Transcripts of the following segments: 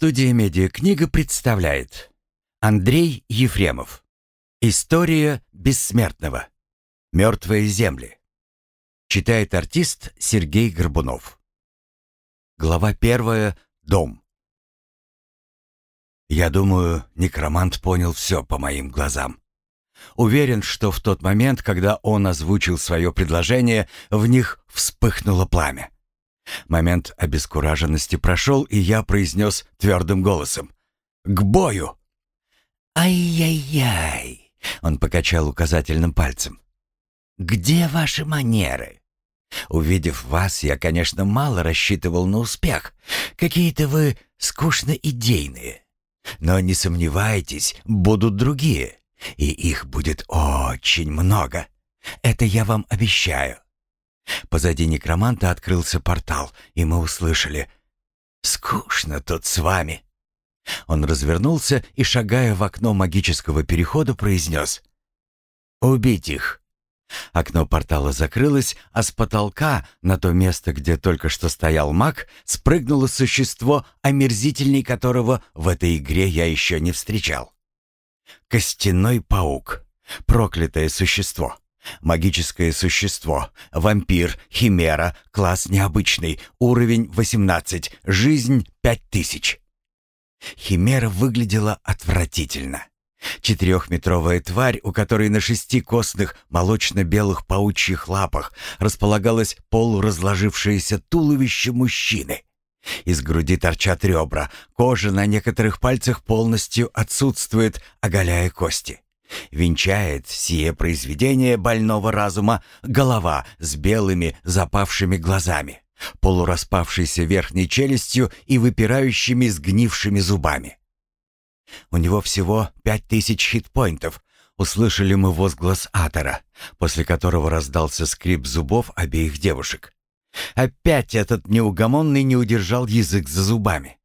Студия «Медиакнига» представляет. Андрей Ефремов. История бессмертного. Мертвые земли Читает артист Сергей Горбунов. Глава первая. Дом. Я думаю, некромант понял все по моим глазам. Уверен, что в тот момент, когда он озвучил свое предложение, в них вспыхнуло пламя. Момент обескураженности прошел, и я произнес твердым голосом. «К бою!» «Ай-яй-яй!» — он покачал указательным пальцем. «Где ваши манеры? Увидев вас, я, конечно, мало рассчитывал на успех. Какие-то вы скучно идейные. Но не сомневайтесь, будут другие, и их будет очень много. Это я вам обещаю. Позади некроманта открылся портал, и мы услышали «Скучно тут с вами». Он развернулся и, шагая в окно магического перехода, произнес «Убить их». Окно портала закрылось, а с потолка, на то место, где только что стоял маг, спрыгнуло существо, омерзительней которого в этой игре я еще не встречал. Костяной паук. Проклятое существо. Магическое существо. Вампир. Химера. Класс необычный. Уровень 18. Жизнь 5000. Химера выглядела отвратительно. Четырехметровая тварь, у которой на шести костных молочно-белых паучьих лапах располагалось полуразложившееся туловище мужчины. Из груди торчат ребра, кожа на некоторых пальцах полностью отсутствует, оголяя кости. Венчает сие произведение больного разума голова с белыми запавшими глазами, полураспавшейся верхней челюстью и выпирающими сгнившими зубами. У него всего пять тысяч хитпоинтов. Услышали мы возглас Атора, после которого раздался скрип зубов обеих девушек. Опять этот неугомонный не удержал язык за зубами.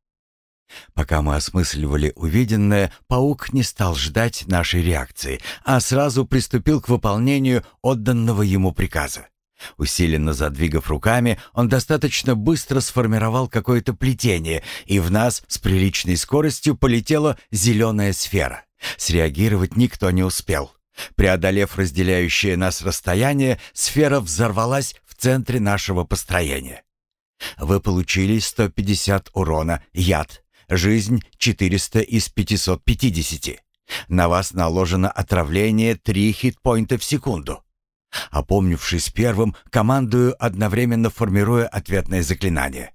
Пока мы осмысливали увиденное, паук не стал ждать нашей реакции, а сразу приступил к выполнению отданного ему приказа. Усиленно задвигав руками, он достаточно быстро сформировал какое-то плетение, и в нас с приличной скоростью полетела зеленая сфера. Среагировать никто не успел. Преодолев разделяющее нас расстояние, сфера взорвалась в центре нашего построения. Вы получили 150 урона, яд, Жизнь 400 из 550. На вас наложено отравление 3 хитпоинта в секунду. Опомнившись первым, командую, одновременно формируя ответное заклинание.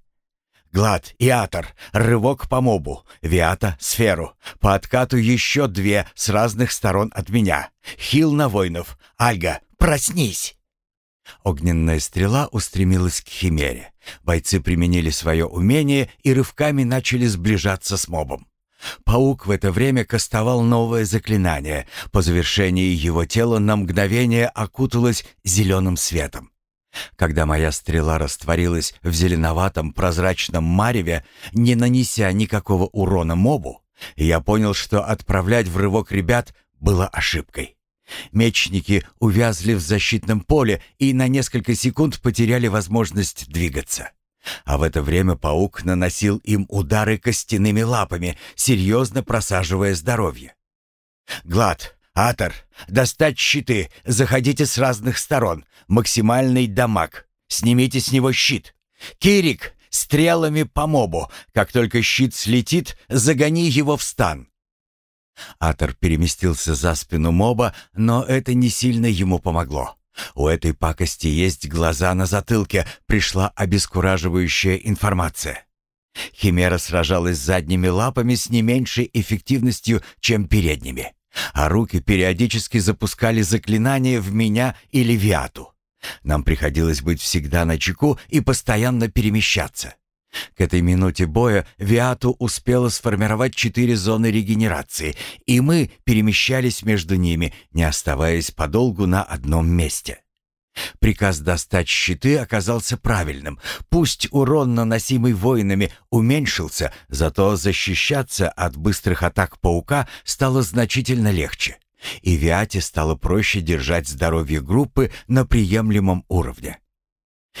Глад, Иатор, рывок по мобу, Виата, сферу. По откату еще две с разных сторон от меня. Хил на воинов. Альга, проснись! Огненная стрела устремилась к Химере. Бойцы применили свое умение и рывками начали сближаться с мобом. Паук в это время кастовал новое заклинание. По завершении его тело на мгновение окуталось зеленым светом. Когда моя стрела растворилась в зеленоватом прозрачном мареве, не нанеся никакого урона мобу, я понял, что отправлять в рывок ребят было ошибкой. Мечники увязли в защитном поле и на несколько секунд потеряли возможность двигаться. А в это время паук наносил им удары костяными лапами, серьезно просаживая здоровье. «Глад, Атор, достать щиты, заходите с разных сторон, максимальный дамаг, снимите с него щит. Кирик, стрелами по мобу, как только щит слетит, загони его в стан. Атор переместился за спину моба, но это не сильно ему помогло. У этой пакости есть глаза на затылке, пришла обескураживающая информация. Химера сражалась задними лапами с не меньшей эффективностью, чем передними, а руки периодически запускали заклинания в меня или Виату. Нам приходилось быть всегда на чеку и постоянно перемещаться. К этой минуте боя Виату успела сформировать четыре зоны регенерации, и мы перемещались между ними, не оставаясь подолгу на одном месте. Приказ достать щиты оказался правильным. Пусть урон, наносимый воинами, уменьшился, зато защищаться от быстрых атак паука стало значительно легче. И Виате стало проще держать здоровье группы на приемлемом уровне.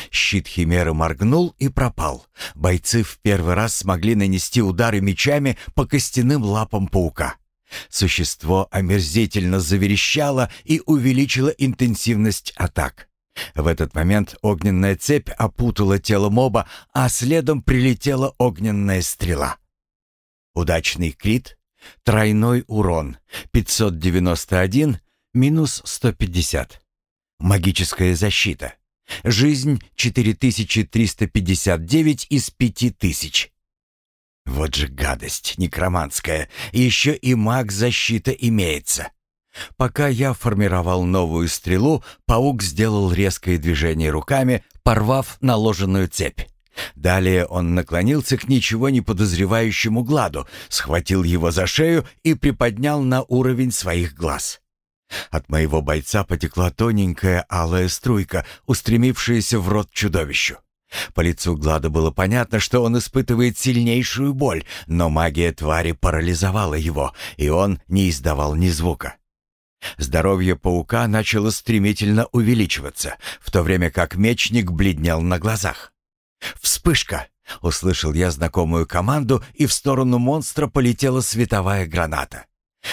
Щит Химеры моргнул и пропал. Бойцы в первый раз смогли нанести удары мечами по костяным лапам паука. Существо омерзительно заверещало и увеличило интенсивность атак. В этот момент огненная цепь опутала тело моба, а следом прилетела огненная стрела. Удачный крит, тройной урон, 591, минус 150. Магическая защита. Жизнь 4359 из 5000. Вот же гадость некроманская. Еще и маг защита имеется. Пока я формировал новую стрелу, паук сделал резкое движение руками, порвав наложенную цепь. Далее он наклонился к ничего не подозревающему гладу, схватил его за шею и приподнял на уровень своих глаз. От моего бойца потекла тоненькая алая струйка, устремившаяся в рот чудовищу. По лицу Глада было понятно, что он испытывает сильнейшую боль, но магия твари парализовала его, и он не издавал ни звука. Здоровье паука начало стремительно увеличиваться, в то время как мечник бледнел на глазах. «Вспышка!» — услышал я знакомую команду, и в сторону монстра полетела световая граната.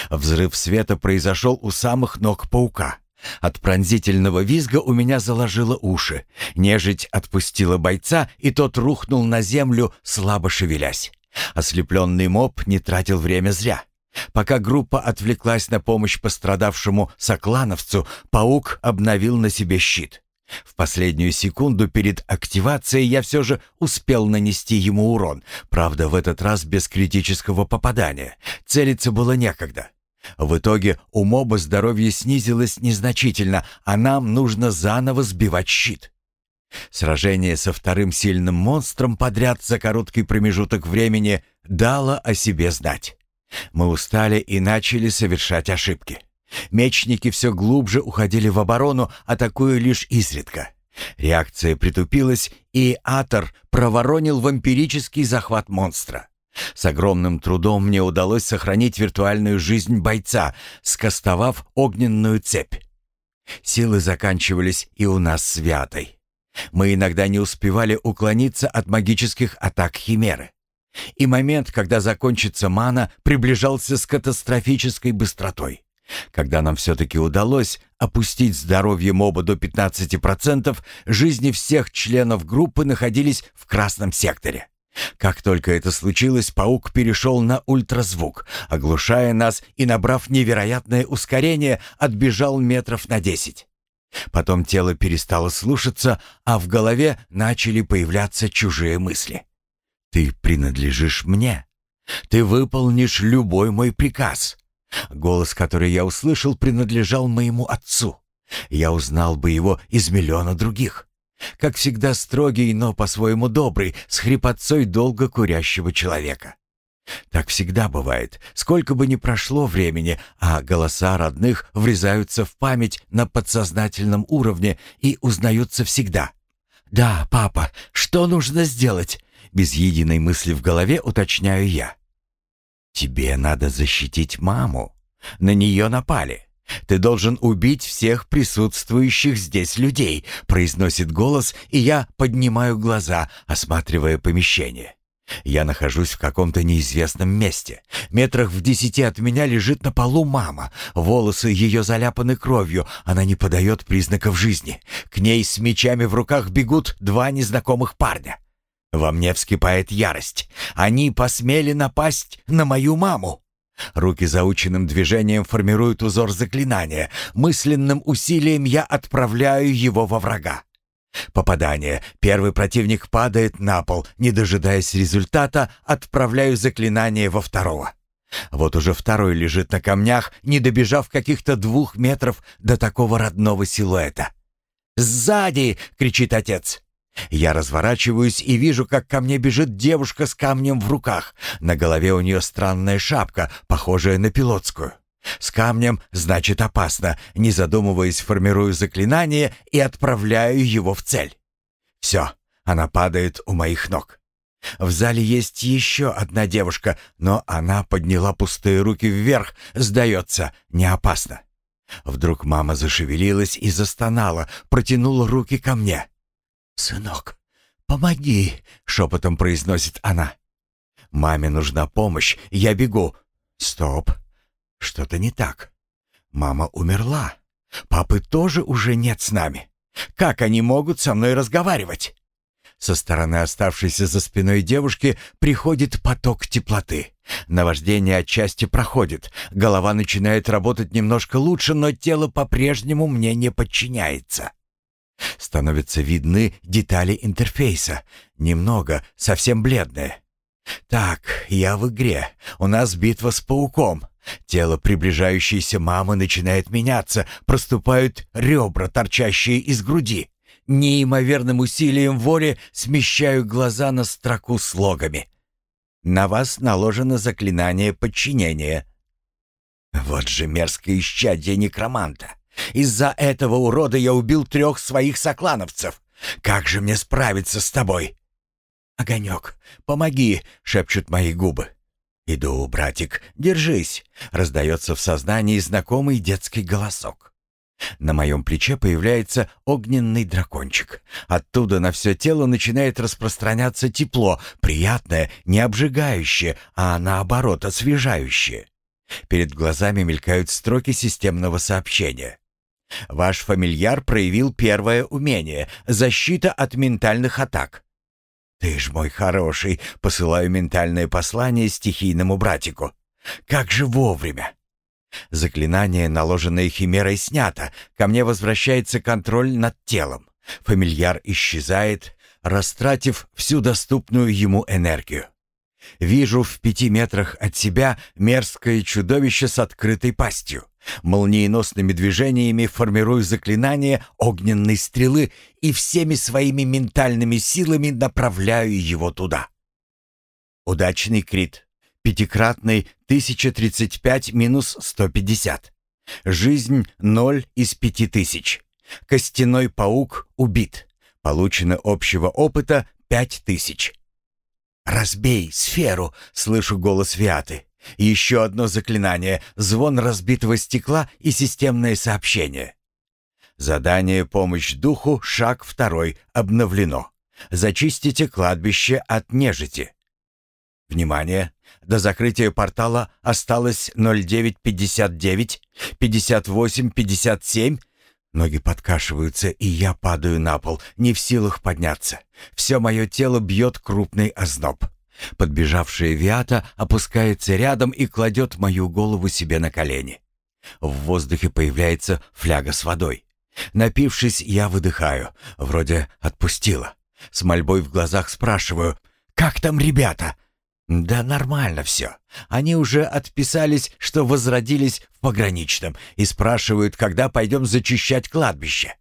Взрыв света произошел у самых ног паука. От пронзительного визга у меня заложило уши. Нежить отпустила бойца, и тот рухнул на землю, слабо шевелясь. Ослепленный моб не тратил время зря. Пока группа отвлеклась на помощь пострадавшему соклановцу, паук обновил на себе щит. В последнюю секунду перед активацией я все же успел нанести ему урон, правда, в этот раз без критического попадания. Целиться было некогда. В итоге у моба здоровье снизилось незначительно, а нам нужно заново сбивать щит. Сражение со вторым сильным монстром подряд за короткий промежуток времени дало о себе знать. Мы устали и начали совершать ошибки. Мечники все глубже уходили в оборону, атакуя лишь изредка. Реакция притупилась, и Атор проворонил вампирический захват монстра. С огромным трудом мне удалось сохранить виртуальную жизнь бойца, скостовав огненную цепь. Силы заканчивались и у нас с Вятой. Мы иногда не успевали уклониться от магических атак Химеры. И момент, когда закончится мана, приближался с катастрофической быстротой. Когда нам все-таки удалось опустить здоровье моба до 15%, жизни всех членов группы находились в красном секторе. Как только это случилось, паук перешел на ультразвук, оглушая нас и, набрав невероятное ускорение, отбежал метров на десять. Потом тело перестало слушаться, а в голове начали появляться чужие мысли. «Ты принадлежишь мне. Ты выполнишь любой мой приказ. Голос, который я услышал, принадлежал моему отцу. Я узнал бы его из миллиона других. Как всегда строгий, но по-своему добрый, с хрипотцой долго курящего человека. Так всегда бывает, сколько бы ни прошло времени, а голоса родных врезаются в память на подсознательном уровне и узнаются всегда. «Да, папа, что нужно сделать?» Без единой мысли в голове уточняю я. «Тебе надо защитить маму. На нее напали. Ты должен убить всех присутствующих здесь людей», — произносит голос, и я поднимаю глаза, осматривая помещение. Я нахожусь в каком-то неизвестном месте. Метрах в десяти от меня лежит на полу мама. Волосы ее заляпаны кровью, она не подает признаков жизни. К ней с мечами в руках бегут два незнакомых парня. Во мне вскипает ярость. Они посмели напасть на мою маму. Руки заученным движением формируют узор заклинания. Мысленным усилием я отправляю его во врага. Попадание. Первый противник падает на пол. Не дожидаясь результата, отправляю заклинание во второго. Вот уже второй лежит на камнях, не добежав каких-то двух метров до такого родного силуэта. «Сзади!» — кричит отец. Я разворачиваюсь и вижу, как ко мне бежит девушка с камнем в руках. На голове у нее странная шапка, похожая на пилотскую. С камнем значит опасно. Не задумываясь, формирую заклинание и отправляю его в цель. Все, она падает у моих ног. В зале есть еще одна девушка, но она подняла пустые руки вверх, сдается, не опасно. Вдруг мама зашевелилась и застонала, протянула руки ко мне. «Сынок, помоги!» — шепотом произносит она. «Маме нужна помощь, я бегу». «Стоп! Что-то не так. Мама умерла. Папы тоже уже нет с нами. Как они могут со мной разговаривать?» Со стороны оставшейся за спиной девушки приходит поток теплоты. Наваждение отчасти проходит, голова начинает работать немножко лучше, но тело по-прежнему мне не подчиняется. Становятся видны детали интерфейса. Немного, совсем бледные. Так, я в игре. У нас битва с пауком. Тело приближающейся мамы начинает меняться, проступают ребра, торчащие из груди. Неимоверным усилием воли смещаю глаза на строку с логами. На вас наложено заклинание подчинения. Вот же мерзкое исчадие некроманта. Из-за этого урода я убил трех своих соклановцев. Как же мне справиться с тобой? «Огонек, помоги!» — шепчут мои губы. «Иду, братик, держись!» — раздается в сознании знакомый детский голосок. На моем плече появляется огненный дракончик. Оттуда на все тело начинает распространяться тепло, приятное, не обжигающее, а наоборот освежающее. Перед глазами мелькают строки системного сообщения. Ваш фамильяр проявил первое умение — защита от ментальных атак. Ты ж мой хороший, посылаю ментальное послание стихийному братику. Как же вовремя! Заклинание, наложенное химерой, снято. Ко мне возвращается контроль над телом. Фамильяр исчезает, растратив всю доступную ему энергию. Вижу в пяти метрах от себя мерзкое чудовище с открытой пастью. Молниеносными движениями формирую заклинание огненной стрелы и всеми своими ментальными силами направляю его туда. Удачный крит. Пятикратный 1035 минус 150. Жизнь 0 из 5000. Костяной паук убит. Получено общего опыта 5000. «Разбей сферу!» — слышу голос Виаты. Еще одно заклинание, звон разбитого стекла и системное сообщение. Задание «Помощь духу», шаг второй, обновлено. Зачистите кладбище от нежити. Внимание! До закрытия портала осталось 0959, 5857. Ноги подкашиваются, и я падаю на пол, не в силах подняться. Все мое тело бьет крупный озноб. Подбежавшая Виата опускается рядом и кладет мою голову себе на колени. В воздухе появляется фляга с водой. Напившись, я выдыхаю. Вроде отпустила. С мольбой в глазах спрашиваю, «Как там ребята?» «Да нормально все. Они уже отписались, что возродились в пограничном и спрашивают, когда пойдем зачищать кладбище.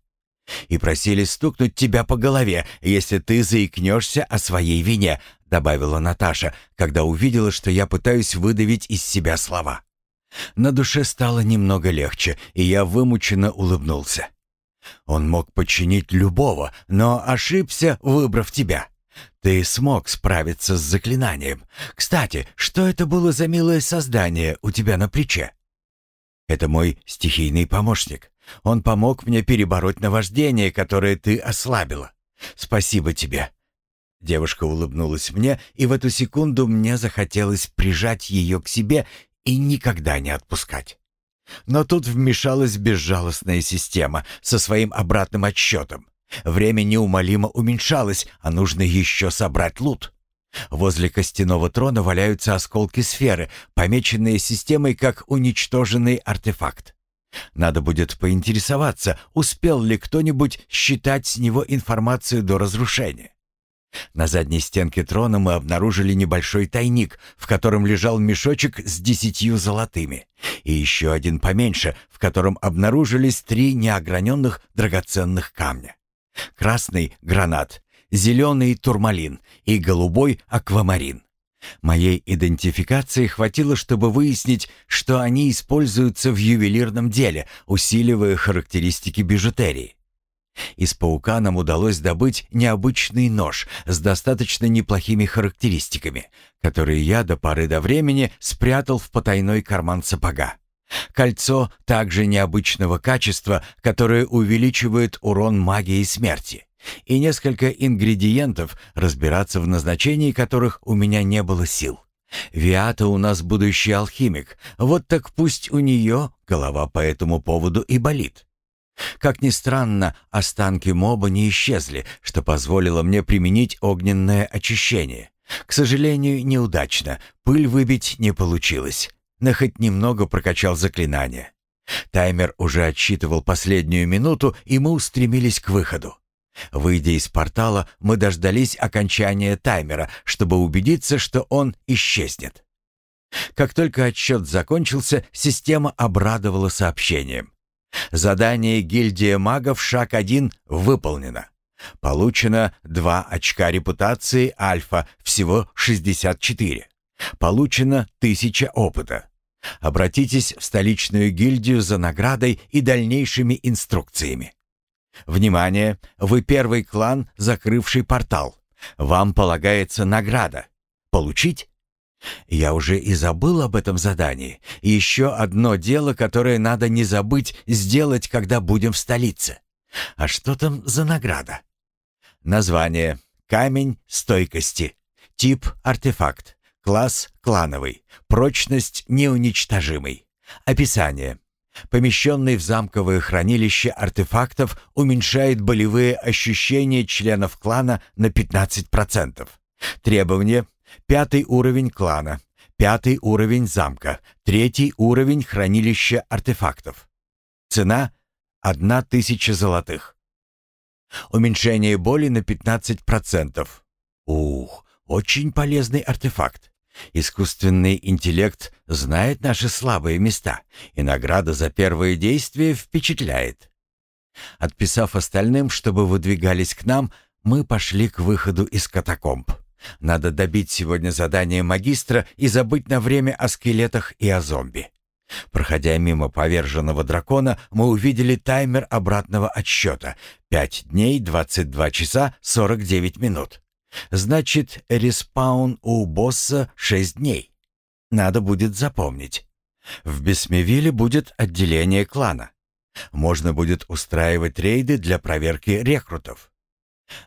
И просили стукнуть тебя по голове, если ты заикнешься о своей вине, добавила Наташа, когда увидела, что я пытаюсь выдавить из себя слова. На душе стало немного легче, и я вымученно улыбнулся. Он мог подчинить любого, но ошибся, выбрав тебя. Ты смог справиться с заклинанием. Кстати, что это было за милое создание у тебя на плече? Это мой стихийный помощник. Он помог мне перебороть наваждение, которое ты ослабила. Спасибо тебе. Девушка улыбнулась мне, и в эту секунду мне захотелось прижать ее к себе и никогда не отпускать. Но тут вмешалась безжалостная система со своим обратным отсчетом. Время неумолимо уменьшалось, а нужно еще собрать лут. Возле костяного трона валяются осколки сферы, помеченные системой как уничтоженный артефакт. Надо будет поинтересоваться, успел ли кто-нибудь считать с него информацию до разрушения. На задней стенке трона мы обнаружили небольшой тайник, в котором лежал мешочек с десятью золотыми, и еще один поменьше, в котором обнаружились три неограненных драгоценных камня. Красный — гранат, зеленый — турмалин и голубой — аквамарин. Моей идентификации хватило, чтобы выяснить, что они используются в ювелирном деле, усиливая характеристики бижутерии. Из паука нам удалось добыть необычный нож с достаточно неплохими характеристиками, который я до поры до времени спрятал в потайной карман сапога. Кольцо также необычного качества, которое увеличивает урон магии смерти. и несколько ингредиентов, разбираться в назначении которых у меня не было сил. Виата у нас будущий алхимик, вот так пусть у нее голова по этому поводу и болит. Как ни странно, останки моба не исчезли, что позволило мне применить огненное очищение. К сожалению, неудачно, пыль выбить не получилось, но хоть немного прокачал заклинание. Таймер уже отсчитывал последнюю минуту, и мы устремились к выходу. Выйдя из портала, мы дождались окончания таймера, чтобы убедиться, что он исчезнет. Как только отсчет закончился, система обрадовала сообщением. Задание гильдия магов шаг 1 выполнено. Получено 2 очка репутации альфа, всего 64. Получено 1000 опыта. Обратитесь в столичную гильдию за наградой и дальнейшими инструкциями. Внимание! Вы первый клан, закрывший портал. Вам полагается награда. Получить? Я уже и забыл об этом задании. Еще одно дело, которое надо не забыть сделать, когда будем в столице. А что там за награда? Название. Камень стойкости. Тип артефакт. Класс клановый. Прочность неуничтожимый. Описание. Помещенный в замковое хранилище артефактов уменьшает болевые ощущения членов клана на 15%. Требование – пятый уровень клана, пятый уровень замка, третий уровень хранилища артефактов. Цена – одна тысяча золотых. Уменьшение боли на 15%. Ух, очень полезный артефакт. Искусственный интеллект знает наши слабые места, и награда за первые действия впечатляет. Отписав остальным, чтобы выдвигались к нам, мы пошли к выходу из катакомб. Надо добить сегодня задание магистра и забыть на время о скелетах и о зомби. Проходя мимо поверженного дракона, мы увидели таймер обратного отсчета. Пять дней, двадцать два часа, сорок девять минут. Значит, респаун у босса шесть дней. Надо будет запомнить. В Бесмевиле будет отделение клана. Можно будет устраивать рейды для проверки рекрутов.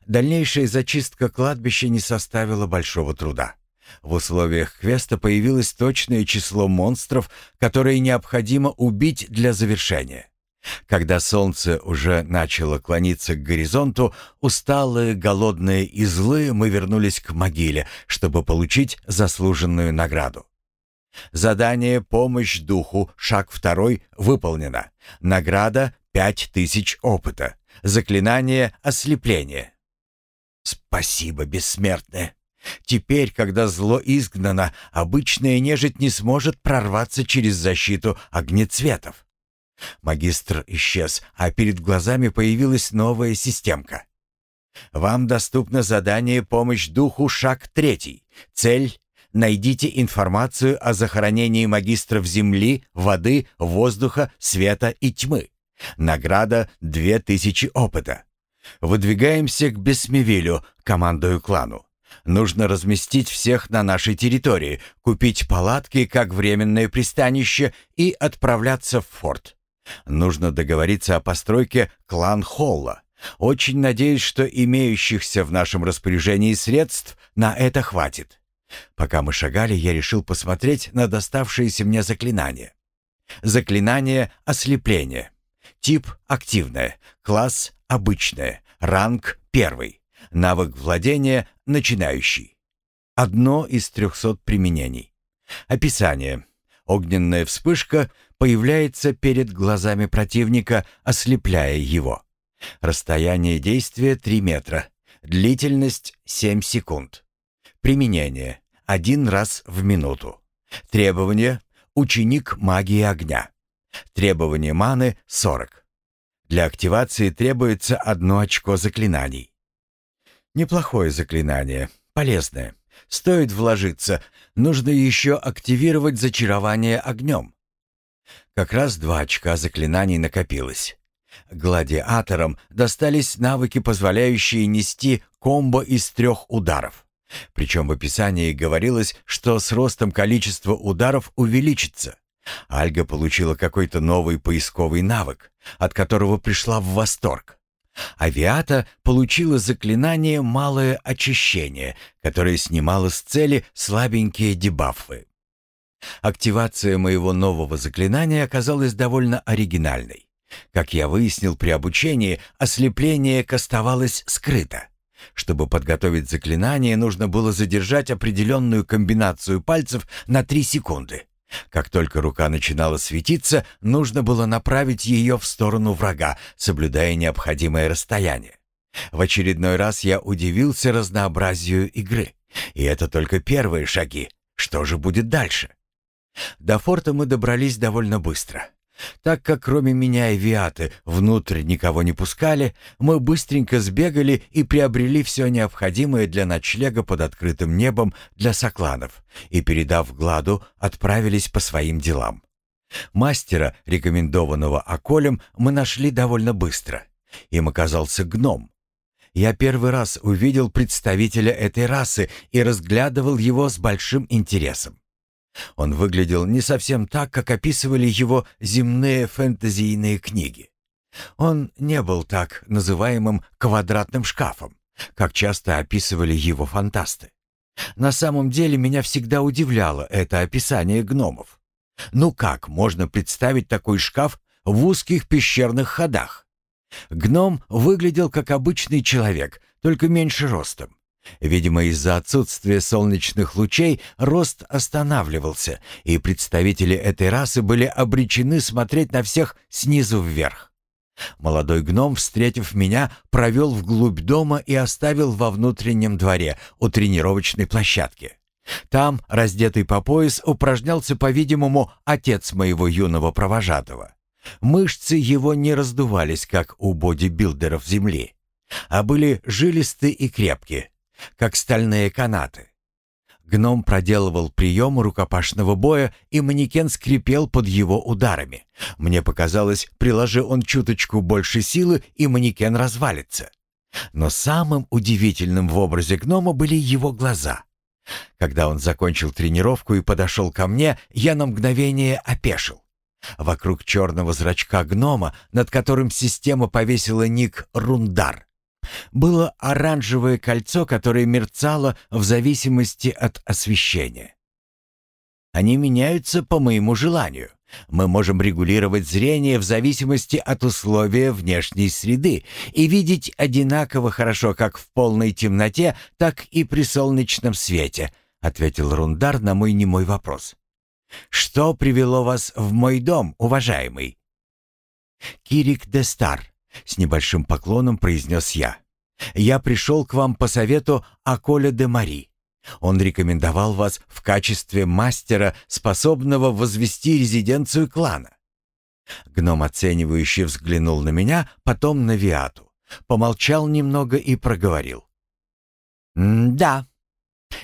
Дальнейшая зачистка кладбища не составила большого труда. В условиях квеста появилось точное число монстров, которые необходимо убить для завершения. Когда солнце уже начало клониться к горизонту, усталые, голодные и злые мы вернулись к могиле, чтобы получить заслуженную награду. Задание «Помощь духу», шаг второй, выполнено. Награда — пять тысяч опыта. Заклинание «Ослепление». Спасибо, бессмертное. Теперь, когда зло изгнано, обычная нежить не сможет прорваться через защиту огнецветов. Магистр исчез, а перед глазами появилась новая системка. Вам доступно задание «Помощь духу. Шаг третий». Цель — найдите информацию о захоронении магистров земли, воды, воздуха, света и тьмы. Награда — две тысячи опыта. Выдвигаемся к Бесмевилю, командую клану. Нужно разместить всех на нашей территории, купить палатки как временное пристанище и отправляться в форт. Нужно договориться о постройке клан-холла. Очень надеюсь, что имеющихся в нашем распоряжении средств на это хватит. Пока мы шагали, я решил посмотреть на доставшееся мне заклинание. Заклинание ослепления. Тип активное, класс обычное, ранг первый, навык владения начинающий. Одно из трехсот применений. Описание. Огненная вспышка появляется перед глазами противника, ослепляя его. Расстояние действия 3 метра. Длительность 7 секунд. Применение. Один раз в минуту. Требование. Ученик магии огня. Требование маны 40. Для активации требуется одно очко заклинаний. Неплохое заклинание. Полезное. Стоит вложиться. Нужно еще активировать зачарование огнем. Как раз два очка заклинаний накопилось. Гладиаторам достались навыки, позволяющие нести комбо из трех ударов. Причем в описании говорилось, что с ростом количество ударов увеличится. Альга получила какой-то новый поисковый навык, от которого пришла в восторг. Авиата получила заклинание «Малое очищение», которое снимало с цели слабенькие дебафы. Активация моего нового заклинания оказалась довольно оригинальной. Как я выяснил при обучении, ослепление кастовалось скрыто. Чтобы подготовить заклинание, нужно было задержать определенную комбинацию пальцев на 3 секунды. Как только рука начинала светиться, нужно было направить ее в сторону врага, соблюдая необходимое расстояние. В очередной раз я удивился разнообразию игры. И это только первые шаги. Что же будет дальше? До форта мы добрались довольно быстро. Так как кроме меня и Виаты внутрь никого не пускали, мы быстренько сбегали и приобрели все необходимое для ночлега под открытым небом для сокланов и, передав Гладу, отправились по своим делам. Мастера, рекомендованного Аколем, мы нашли довольно быстро. Им оказался гном. Я первый раз увидел представителя этой расы и разглядывал его с большим интересом. Он выглядел не совсем так, как описывали его земные фэнтезийные книги. Он не был так называемым «квадратным шкафом», как часто описывали его фантасты. На самом деле меня всегда удивляло это описание гномов. Ну как можно представить такой шкаф в узких пещерных ходах? Гном выглядел как обычный человек, только меньше ростом. Видимо, из-за отсутствия солнечных лучей рост останавливался, и представители этой расы были обречены смотреть на всех снизу вверх. Молодой гном, встретив меня, провел вглубь дома и оставил во внутреннем дворе у тренировочной площадки. Там, раздетый по пояс, упражнялся, по-видимому, отец моего юного провожатого. Мышцы его не раздувались, как у бодибилдеров земли, а были жилисты и крепкие, как стальные канаты. Гном проделывал прием рукопашного боя, и манекен скрипел под его ударами. Мне показалось, приложи он чуточку больше силы, и манекен развалится. Но самым удивительным в образе гнома были его глаза. Когда он закончил тренировку и подошел ко мне, я на мгновение опешил. Вокруг черного зрачка гнома, над которым система повесила ник «Рундар», было оранжевое кольцо, которое мерцало в зависимости от освещения. Они меняются по моему желанию. Мы можем регулировать зрение в зависимости от условия внешней среды и видеть одинаково хорошо как в полной темноте, так и при солнечном свете, ответил Рундар на мой немой вопрос. Что привело вас в мой дом, уважаемый? Кирик де Стар, с небольшим поклоном произнес я. «Я пришел к вам по совету Аколя де Мари. Он рекомендовал вас в качестве мастера, способного возвести резиденцию клана». Гном оценивающе взглянул на меня, потом на Виату. Помолчал немного и проговорил. «Да,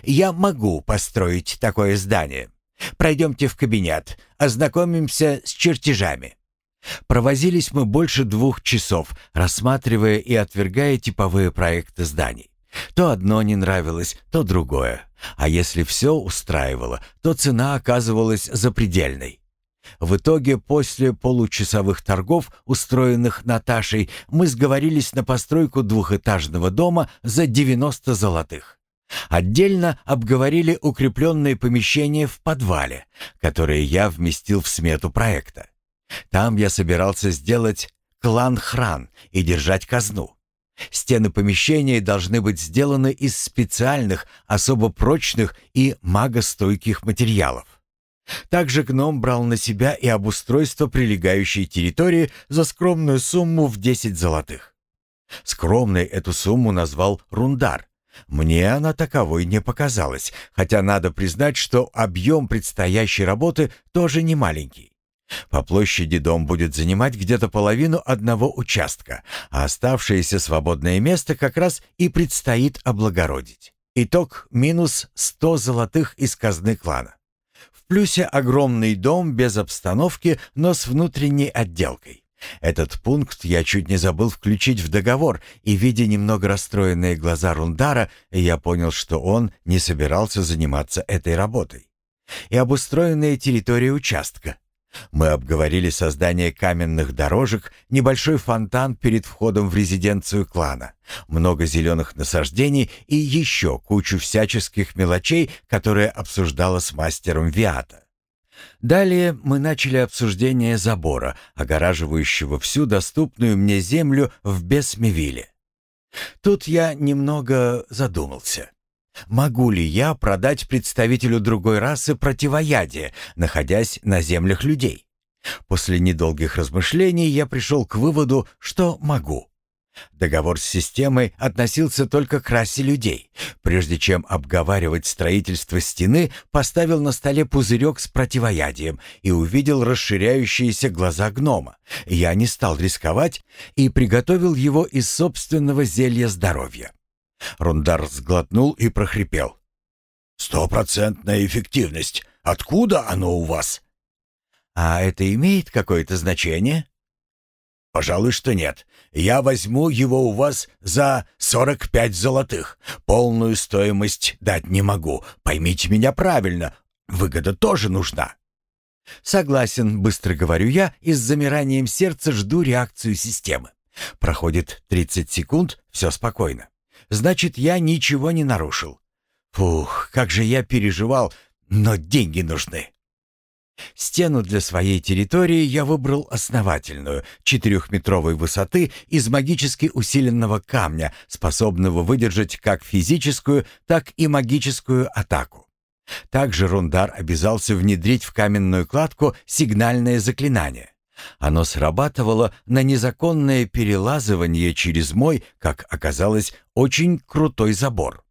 я могу построить такое здание. Пройдемте в кабинет, ознакомимся с чертежами. Провозились мы больше двух часов, рассматривая и отвергая типовые проекты зданий. То одно не нравилось, то другое. А если все устраивало, то цена оказывалась запредельной. В итоге, после получасовых торгов, устроенных Наташей, мы сговорились на постройку двухэтажного дома за 90 золотых. Отдельно обговорили укрепленные помещения в подвале, которые я вместил в смету проекта. Там я собирался сделать клан-хран и держать казну. Стены помещения должны быть сделаны из специальных, особо прочных и магостойких материалов. Также гном брал на себя и обустройство прилегающей территории за скромную сумму в 10 золотых. Скромной эту сумму назвал Рундар. Мне она таковой не показалась, хотя надо признать, что объем предстоящей работы тоже не маленький. По площади дом будет занимать где-то половину одного участка, а оставшееся свободное место как раз и предстоит облагородить. Итог – минус 100 золотых из казны клана. В плюсе огромный дом без обстановки, но с внутренней отделкой. Этот пункт я чуть не забыл включить в договор, и, видя немного расстроенные глаза Рундара, я понял, что он не собирался заниматься этой работой. И обустроенная территория участка – Мы обговорили создание каменных дорожек, небольшой фонтан перед входом в резиденцию клана, много зеленых насаждений и еще кучу всяческих мелочей, которые обсуждала с мастером Виата. Далее мы начали обсуждение забора, огораживающего всю доступную мне землю в Бесмевиле. Тут я немного задумался. Могу ли я продать представителю другой расы противоядие, находясь на землях людей? После недолгих размышлений я пришел к выводу, что могу. Договор с системой относился только к расе людей. Прежде чем обговаривать строительство стены, поставил на столе пузырек с противоядием и увидел расширяющиеся глаза гнома. Я не стал рисковать и приготовил его из собственного зелья здоровья. Рундар сглотнул и прохрипел. «Стопроцентная эффективность. Откуда оно у вас?» «А это имеет какое-то значение?» «Пожалуй, что нет. Я возьму его у вас за сорок пять золотых. Полную стоимость дать не могу. Поймите меня правильно. Выгода тоже нужна». «Согласен», — быстро говорю я и с замиранием сердца жду реакцию системы. Проходит 30 секунд, все спокойно. Значит, я ничего не нарушил. Фух, как же я переживал, но деньги нужны. Стену для своей территории я выбрал основательную, четырехметровой высоты из магически усиленного камня, способного выдержать как физическую, так и магическую атаку. Также Рундар обязался внедрить в каменную кладку сигнальное заклинание. Оно срабатывало на незаконное перелазывание через мой, как оказалось, очень крутой забор.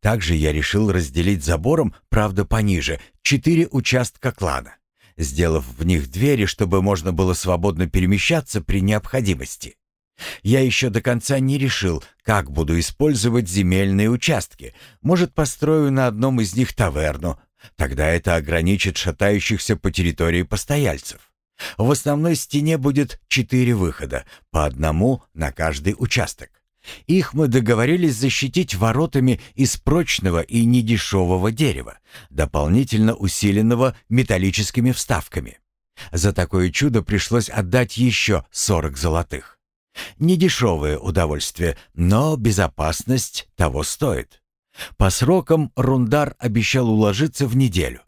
Также я решил разделить забором, правда пониже, четыре участка клана, сделав в них двери, чтобы можно было свободно перемещаться при необходимости. Я еще до конца не решил, как буду использовать земельные участки. Может, построю на одном из них таверну. Тогда это ограничит шатающихся по территории постояльцев. В основной стене будет четыре выхода, по одному на каждый участок. Их мы договорились защитить воротами из прочного и недешевого дерева, дополнительно усиленного металлическими вставками. За такое чудо пришлось отдать еще сорок золотых. Недешевое удовольствие, но безопасность того стоит. По срокам Рундар обещал уложиться в неделю.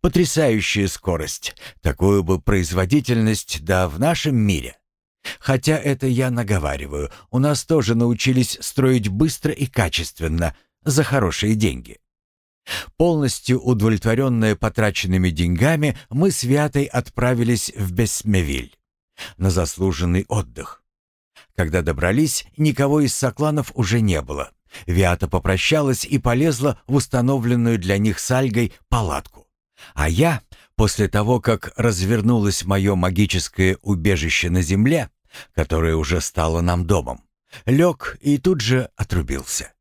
Потрясающая скорость. Такую бы производительность, да в нашем мире. Хотя это я наговариваю. У нас тоже научились строить быстро и качественно, за хорошие деньги. Полностью удовлетворенные потраченными деньгами, мы с Вятой отправились в Бесмевиль на заслуженный отдых. Когда добрались, никого из сокланов уже не было. Виата попрощалась и полезла в установленную для них с Альгой палатку. А я, после того, как развернулось мое магическое убежище на земле, которое уже стало нам домом, лег и тут же отрубился.